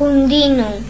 Hundino